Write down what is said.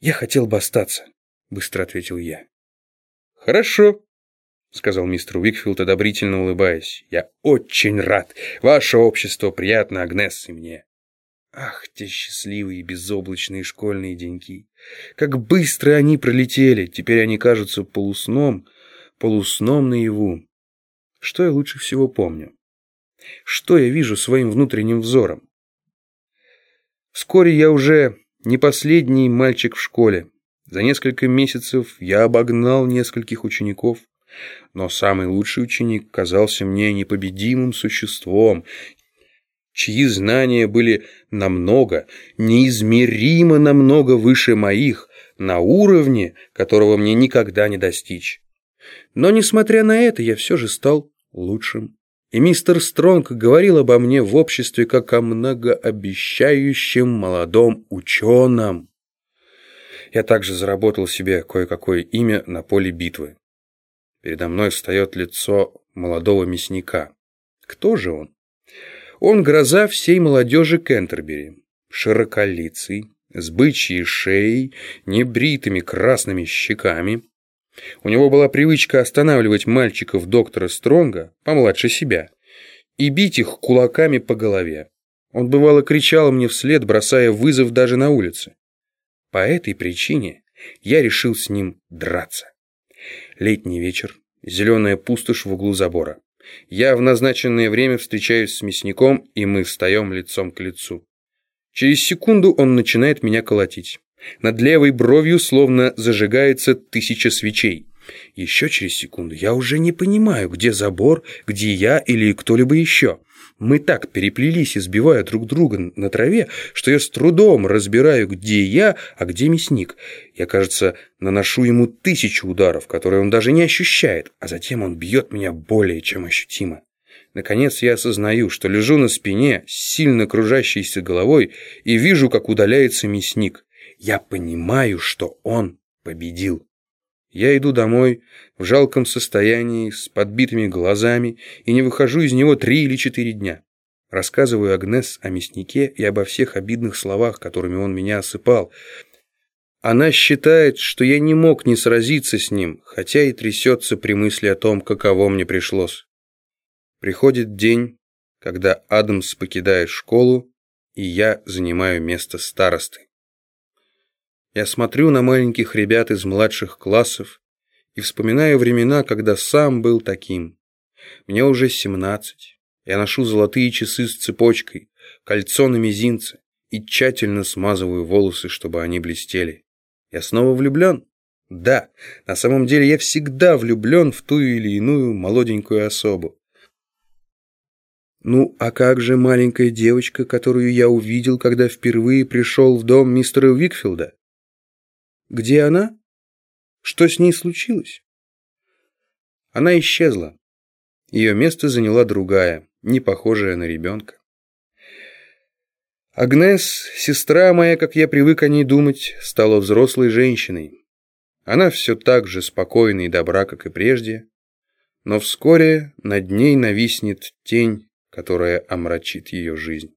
«Я хотел бы остаться», — быстро ответил я. «Хорошо», — сказал мистер Уикфилд, одобрительно улыбаясь. «Я очень рад. Ваше общество приятно, Агнес, и мне». Ах, те счастливые безоблачные школьные деньки! Как быстро они пролетели! Теперь они кажутся полусном, полусном наяву. Что я лучше всего помню? Что я вижу своим внутренним взором? Вскоре я уже не последний мальчик в школе. За несколько месяцев я обогнал нескольких учеников. Но самый лучший ученик казался мне непобедимым существом, чьи знания были намного, неизмеримо намного выше моих, на уровне, которого мне никогда не достичь. Но, несмотря на это, я все же стал лучшим. И мистер Стронг говорил обо мне в обществе как о многообещающем молодом ученом. Я также заработал себе кое-какое имя на поле битвы. Передо мной встает лицо молодого мясника. Кто же он? Он гроза всей молодежи Кентербери. Широколицый, с бычьей шеей, небритыми красными щеками, у него была привычка останавливать мальчиков доктора Стронга, помладше себя, и бить их кулаками по голове. Он бывало кричал мне вслед, бросая вызов даже на улице. По этой причине я решил с ним драться. Летний вечер, зеленая пустошь в углу забора. Я в назначенное время встречаюсь с мясником, и мы встаем лицом к лицу. Через секунду он начинает меня колотить. Над левой бровью словно зажигается тысяча свечей. Еще через секунду я уже не понимаю, где забор, где я или кто-либо еще. Мы так переплелись, избивая друг друга на траве, что я с трудом разбираю, где я, а где мясник. Я, кажется, наношу ему тысячу ударов, которые он даже не ощущает, а затем он бьет меня более чем ощутимо. Наконец я осознаю, что лежу на спине с сильно кружащейся головой и вижу, как удаляется мясник. Я понимаю, что он победил. Я иду домой в жалком состоянии, с подбитыми глазами, и не выхожу из него три или четыре дня. Рассказываю Агнес о мяснике и обо всех обидных словах, которыми он меня осыпал. Она считает, что я не мог не сразиться с ним, хотя и трясется при мысли о том, каково мне пришлось. Приходит день, когда Адамс покидает школу, и я занимаю место старосты. Я смотрю на маленьких ребят из младших классов и вспоминаю времена, когда сам был таким. Мне уже семнадцать. Я ношу золотые часы с цепочкой, кольцо на мизинце и тщательно смазываю волосы, чтобы они блестели. Я снова влюблен? Да, на самом деле я всегда влюблен в ту или иную молоденькую особу. Ну, а как же маленькая девочка, которую я увидел, когда впервые пришел в дом мистера Уикфилда? Где она? Что с ней случилось? Она исчезла. Ее место заняла другая, не похожая на ребенка. Агнес, сестра моя, как я привык о ней думать, стала взрослой женщиной. Она все так же спокойна и добра, как и прежде, но вскоре над ней нависнет тень, которая омрачит ее жизнь.